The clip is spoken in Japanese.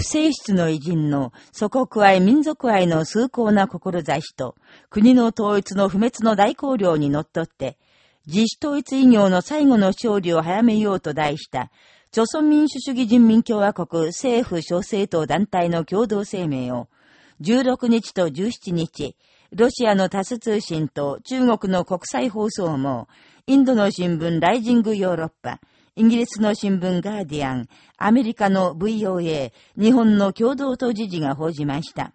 不正室の偉人の祖国愛民族愛の崇高な志と、国の統一の不滅の大綱領にのっとって、自主統一医業の最後の勝利を早めようと題した、朝鮮民主主義人民共和国政府小政党団体の共同声明を、16日と17日、ロシアのタス通信と中国の国際放送網、インドの新聞ライジングヨーロッパ、イギリスの新聞ガーディアン、アメリカの VOA、日本の共同都知事が報じました。